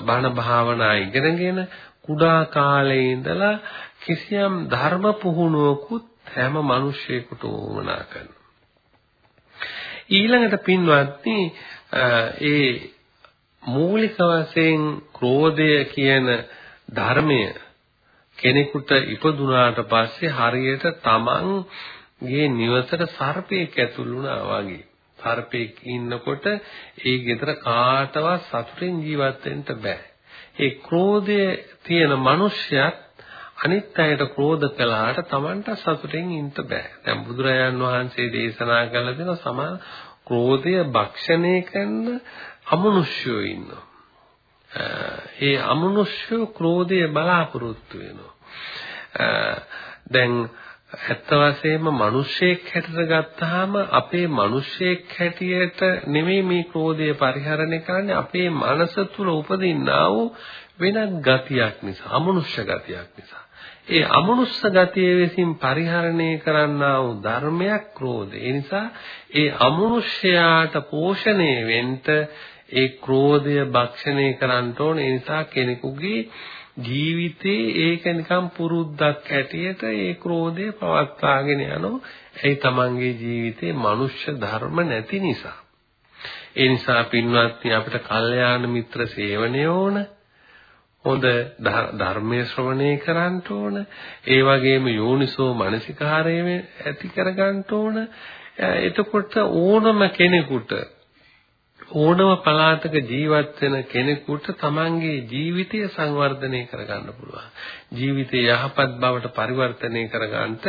බණ භාවනා ඉගෙනගෙන කුඩා කාලේ ඉඳලා කිසියම් ධර්ම පුහුණුවකුත් හැම මිනිසෙකුට උවමනා කරනවා. ඊළඟට පින්වත්නි ඒ මූලික වශයෙන් ක්‍රෝධය කියන ධර්මය කෙනෙකුට ඉපදුනාට පස්සේ හරියට තමන්ගේ නිවසට සර්පයෙක් ඇතුළු වුණා වගේ. සර්පයෙක් ඉන්නකොට ඒ ගෙදර කාටවත් සතුටින් ජීවත් වෙන්න බෑ. ඒ ක්‍රෝධය තියෙන මිනිස්සයත් අනිත් අයට ක්‍රෝධ කළාට Tamanට සතුටින් ඉන්න බෑ. දැන් බුදුරජාන් වහන්සේ දේශනා කළ දෙන සමා ක්‍රෝධය භක්ෂණය කරන අමනුෂ්‍යයෝ ඉන්නවා. ඒ අමනුෂ්‍ය ක්‍රෝධය බලාපොරොත්තු වෙනවා. දැන් ඇත්ත වශයෙන්ම මිනිස්සෙක් හැටියට ගත්තාම අපේ මිනිස්සෙක් හැටියට නෙමෙයි මේ ක්‍රෝධය පරිහරණය කරන්නේ අපේ මනස තුල උපදින්නා වූ වෙනත් ගතියක් නිසා අමනුෂ්‍ය ගතියක් නිසා. ඒ අමනුෂ්‍ය ගතිය විසින් පරිහරණය කරන්නා වූ ධර්මයක් ක්‍රෝධය. ඒ නිසා ඒ අමනුෂ්‍යයාට පෝෂණය වෙන්න ඒ ක්‍රෝධය භක්ෂණය කරන්න ඕනේ. ඒ නිසා කෙනෙකුගේ ජීවිතේ ඒක නිකම් පුරුද්දක් හැටියට ඒ ක්‍රෝධය පවත්වාගෙන යනවා. ඒ තමන්ගේ ජීවිතේ මනුෂ්‍ය ධර්ම නැති නිසා. ඒ නිසා පින්වත්නි අපිට කල්යාණ මිත්‍ර සේවනය ඕන. හොඳ ධර්මයේ ශ්‍රවණය කරන්න ඕන. ඒ වගේම යෝනිසෝ මනසිකාරය ඇති කරගන්න ඕන. එතකොට ඕනම කෙනෙකුට ඕනම පළාතක ජීවත් වෙන කෙනෙකුට තමන්ගේ ජීවිතය සංවර්ධනය කරගන්න පුළුවන්. ජීවිතය යහපත් බවට පරිවර්තනය කරගන්නට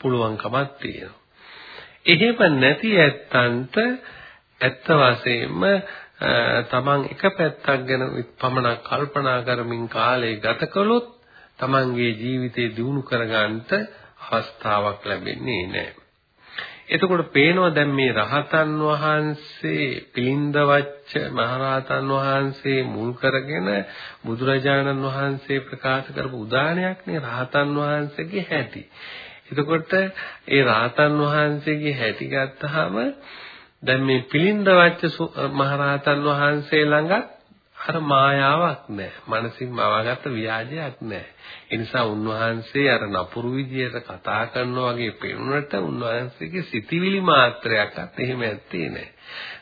පුළුවන්කමක් තියෙනවා. එහෙම නැති ඇත්තන්ට ඇත්ත වශයෙන්ම තමන් එක පැත්තක් ගැන පමණක් කල්පනා කරමින් කාලය ගත කළොත් තමන්ගේ ජීවිතය දියුණු කරගන්නට අවස්ථාවක් ලැබෙන්නේ නැහැ. එතකොට පේනවා දැන් මේ රහතන් වහන්සේ පිළින්දවච්ච මහරහතන් වහන්සේ මුල් කරගෙන බුදුරජාණන් වහන්සේ ප්‍රකාශ කරපු උදාහරණයක් නේ රහතන් වහන්සේගේ හැටි. එතකොට ඒ රහතන් වහන්සේගේ හැටි ගත්තාම දැන් මේ පිළින්දවච්ච මහරහතන් වහන්සේ ළඟත් අර මායාවක් නැහැ. මනසින් මවාගත්ත ව්‍යාජයක් නැහැ. ඒ නිසා උන්වහන්සේ අර නපුරු විදියට කතා කරනවා වගේ පෙනුනට උන්වහන්සේගේ සිතිවිලි මාත්‍රයක්වත් එහෙම ඇත්තේ නැහැ.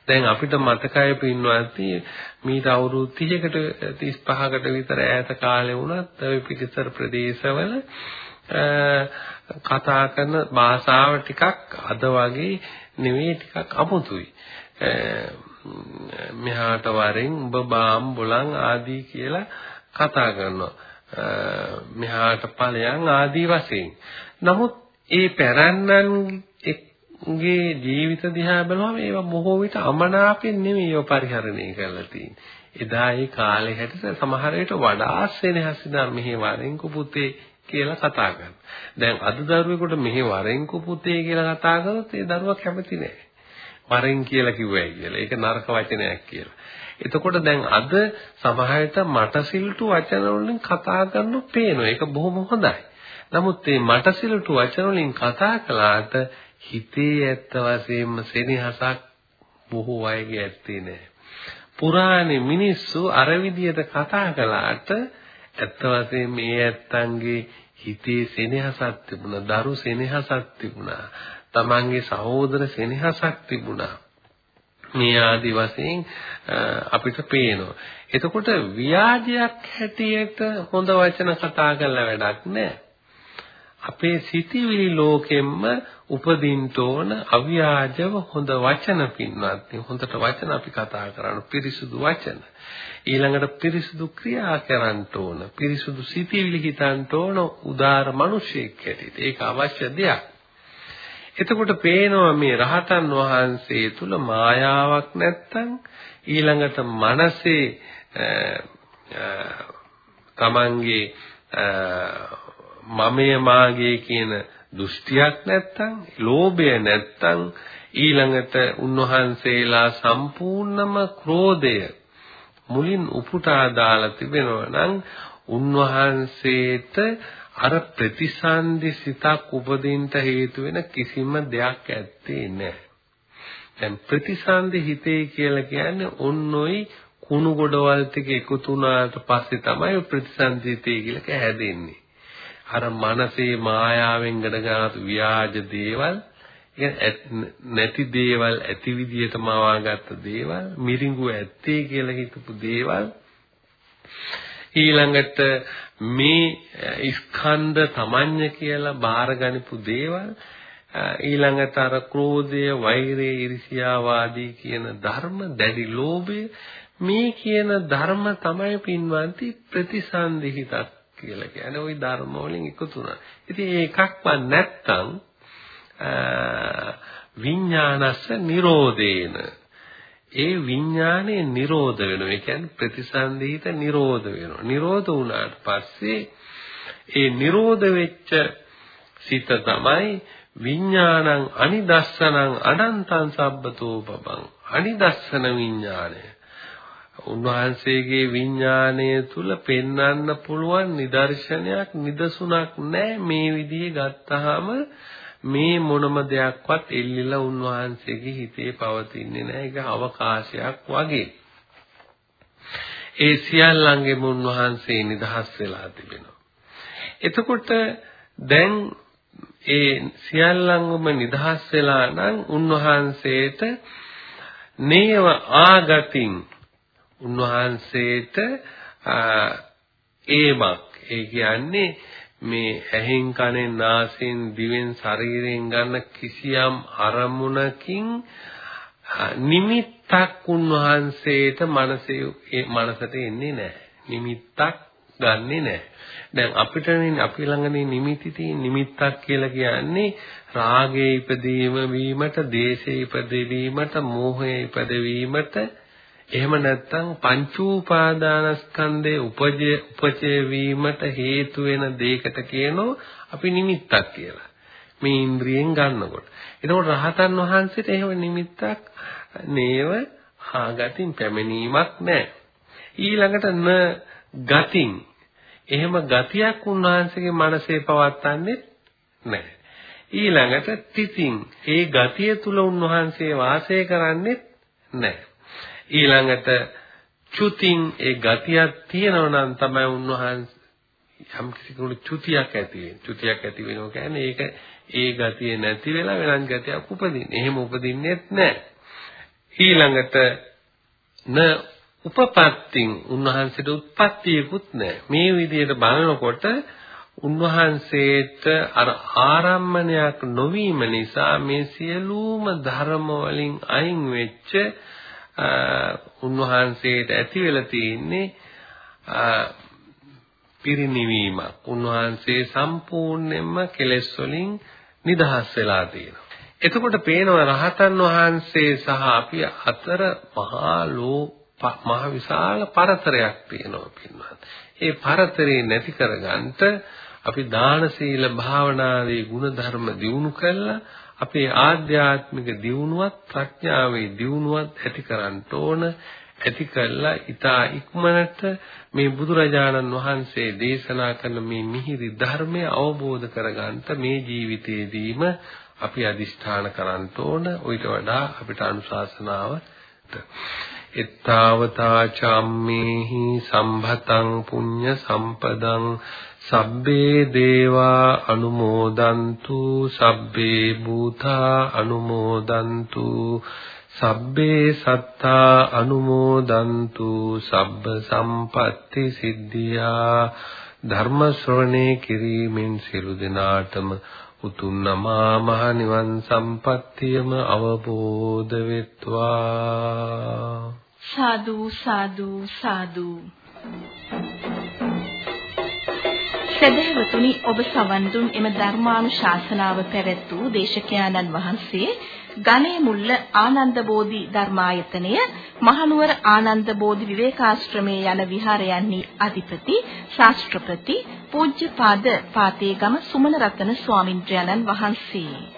දැන් අපිට මතකයි පින්වත්නි මීට අවුරුදු 30කට 35කට විතර ඈත කාලේ වුණත් ඔය පිටිසර ප්‍රදේශවල කතා කරන භාෂාව ටිකක් අද වගේ නෙවෙයි ටිකක් අමුතුයි. මෙහාට වරෙන් උඹ බාම් බොලන් ආදී කියලා කතා කරනවා. මෙහාට ඵලයන් ආදී වශයෙන්. නමුත් ඒ පැරන්නන්ගේ ජීවිත දිහා බලුවම ඒවා බොහෝ විට අමනාපෙන් නෙමෙයි ඒවා පරිහරණය කරලා තියෙන්නේ. එදා ඒ කාලේ හැටියට සමහර විට වඩා සෙනෙහසිනා මෙහි වරෙන්කු පුතේ කියලා කතා කරනවා. දැන් අද දරුවෙකුට මෙහි වරෙන්කු පුතේ කියලා කතා කරොත් ඒ දරුවා කැමති නෑ. වරෙන් කියලා කිව්වයි කියලා. ඒක නරක වචනයක් කියලා. එතකොට දැන් අද සමහරට මටසිල්ටු වචන වලින් කතා කරනු පේනවා. ඒක බොහොම හොඳයි. නමුත් මේ මටසිල්ටු වචන වලින් කතා කළාට හිතේ ඇත්ත වශයෙන්ම සෙනෙහසක් බොහෝ අයගේ ඇත්තේ නැහැ. පුරාණේ මිනිස්සු අර විදියට කතා කළාට ඇත්ත වශයෙන්ම මේ ඇත්තන්ගේ හිතේ සෙනෙහසක් තිබුණා, දරු සෙනෙහසක් තිබුණා. තමන්ගේ සහෝදර සෙනෙහසක් තිබුණා. මේ ආදි වශයෙන් අපිට පේනවා. එතකොට ව්‍යාජයක් හැටියට හොඳ වචන කතා කරලා වැඩක් නැහැ. අපේ සිටිවිලි ලෝකෙම්ම උපදින්න ඕන අව්‍යාජව හොඳ වචන පින්වත් හොඳට වචන අපි කතා කරන පිරිසුදු වචන ඊළඟට පිරිසුදු ක්‍රියා කරන්න ඕන පිරිසුදු සිටිවිලි හිතන්න ඕන උදාර මිනිසෙක් හැටියට. ඒක අවශ්‍ය දෙයක්. එතකොට පේනවා මේ රහතන් වහන්සේ තුල මායාවක් නැත්තම් ඊළඟට මනසේ තමන්ගේ මමය මාගේ කියන දෘෂ්ටියක් නැත්තම් ලෝභය නැත්තම් ඊළඟට උන්වහන්සේලා සම්පූර්ණම ක්‍රෝධය මුලින් උපුටා දාලා තිබෙනවා නම් උන්වහන්සේට අර ප්‍රතිසන්දි සිතක් උපදින්න හේතු වෙන කිසිම දෙයක් ඇත්තේ නැහැ. දැන් ප්‍රතිසන්දි හිතේ කියලා කියන්නේ ඔන්නෝයි කුණු ගොඩවල් ටික එකතු වුණාට පස්සේ තමයි ප්‍රතිසන්දි හිතේ කියලා හැදෙන්නේ. අර මනසේ මායාවෙන් ගඩගාතු ව්‍යාජ දේවල් නැති දේවල් ඇති විදියට මවාගත්ත දේවල් මිරිඟු ඇත්තේ කියලා හිතපු දේවල් ඊළඟට මේ ස්කන්ධ තමන්ය කියලා බාරගනිපු දේවල් ඊළඟට අර ක්‍රෝධය, වෛරය, iriසියාවාදී කියන ධර්ම, දැඩි ලෝභය මේ කියන ධර්ම තමයි පින්වන්ති ප්‍රතිසන්දිහිතක් කියලා කියන්නේ ওই ධර්ම වලින් එකතු වුණා. ඉතින් ඒකක්වත් නැත්තම් විඥානස්ස නිරෝධේන ඒ විඥානේ නිරෝධ වෙනවා. ඒ කියන්නේ ප්‍රතිසන්දිහිත නිරෝධ වෙනවා. නිරෝධ වුණාට පස්සේ ඒ නිරෝධ වෙච්ච සිත තමයි විඥානං අනිදස්සනං අනන්තං සබ්බතෝ බබං අනිදස්සන විඥානය උන්වහන්සේගේ විඥාණය තුල පෙන්වන්න පුළුවන් නිදර්ශනයක් නිදසුණක් නැහැ මේ විදිහේ ගත්තාම මේ මොනම දෙයක්වත් එල්ලිලා උන්වහන්සේගේ හිතේ පවතින්නේ නැහැ. ඒක අවකාශයක් වගේ. ඒ සියල්ලංගෙම උන්වහන්සේ නිදහස් වෙලා තිබෙනවා. එතකොට දැන් ඒ සියල්ලංගම නිදහස් වෙලා නම් උන්වහන්සේට නේව ආගතින් උන්වහන්සේට ඒමක්. ඒ කියන්නේ මේ ඇහෙන් කනෙන් නාසයෙන් දිවෙන් ශරීරයෙන් ගන්න කිසියම් අරමුණකින් නිමිත්තක් උන්වහන්සේට මනසේ මනසට එන්නේ නැහැ. නිමිත්තක් ගන්නෙ නැහැ. දැන් අපිට අපි ළඟනේ නිමිති තියෙන නිමිත්තක් කියලා කියන්නේ රාගයේ ඉපදීම වීමට, දේශයේ ඉපදවීමට, මෝහයේ ඉපදවීමට එහෙම නැත්නම් පංච උපාදානස්කන්ධයේ උපජය උපචය වීමට හේතු වෙන දෙයකට කියනෝ අපි නිමිත්තක් කියලා. මේ ඉන්ද්‍රියෙන් ගන්නකොට. එතකොට රහතන් වහන්සේට එහෙම නිමිත්තක් නේව ආගතින් පැමිණීමක් නැහැ. ඊළඟට න ගතින් එහෙම ගතියක් උන්වහන්සේගේ මනසේ පවත්න්නේ නැහැ. ඊළඟට තිතින් ඒ ගතිය තුල උන්වහන්සේ වාසය කරන්නේ නැහැ. ඊළඟට චුතින් ඒ ගතියක් තියෙනවා නම් තමයි උන්වහන්සේ යම් කිසි චුතියක් ඇති වෙන්නේ. චුතියක් ඇති වෙනවා කියන්නේ ඒක ඒ ගතිය නැති වෙලා වෙනත් ගතියක් උපදින්නේ. එහෙම උපදින්නේත් නැහැ. ඊළඟට න උපපත්තින් උන්වහන්සේට උත්පත්තියකුත් නැහැ. මේ විදිහට බලනකොට උන්වහන්සේට අර ආරම්මණයක් නොවීම නිසා මේ සියලුම ධර්ම වලින් අයින් වෙච්ච උන්වහන්සේට ඇති වෙලා තියෙන්නේ පිරිණිවීමක්. උන්වහන්සේ සම්පූර්ණයෙන්ම කෙලෙස් වලින් නිදහස් වෙලා තියෙනවා. එතකොට පේනවා රහතන් වහන්සේ සහ අපි අතර මහා ලෝ මහ විශාල පරතරයක් තියෙනවා පින්වත්. ඒ පරතරේ නැති කරගන්නට අපි දාන සීල භාවනාවේ ගුණධර්ම දියුණු කළා අපේ ආධ්‍යාත්මික දියුණුවත් ප්‍රඥාවේ දියුණුවත් ඇති කරන්න ඕන ඇති කළා ඊතා ඉක්මනට මේ බුදුරජාණන් වහන්සේ දේශනා කරන මේ මිහිරි ධර්මය අවබෝධ කරගන්නට මේ ජීවිතයේදීම අපි අදිෂ්ඨාන කරන්න ඕන. ඊට වඩා අපිට අනුශාසනාව එත්තාවතා චම්මේහි සම්භතං පුඤ්ඤ සම්පදං සබ්බේ දේවා අනුමෝදන්තු සබ්බේ භූතා අනුමෝදන්තු සබ්බේ සත්තා අනුමෝදන්තු සබ්බ සම්පatti සිද්ධියා. ධර්ම ශ්‍රවණේ කිරීමෙන් සියලු දෙනාටම උතුම් නමා මහ නිවන් සම්පත්තියම අවබෝධ වෙත්වා. සාදු සාදු සාදු. සදහවතුනි ඔබ සවන් දුන් එම ධර්මානුශාසනාව පැවැත් වූ දේශකයාණන් වහන්සේ ගණේ මුල්ල ආනන්ද බෝධි ධර්මායතනය මහනුවර ආනන්ද බෝධි විවේකාශ්‍රමයේ යන විහාරයන්හි අධිපති ශාස්ත්‍රපති පූජ්‍යපාද පාතේගම සුමන රතන ස්වාමින්ද්‍රයන්න් වහන්සේ.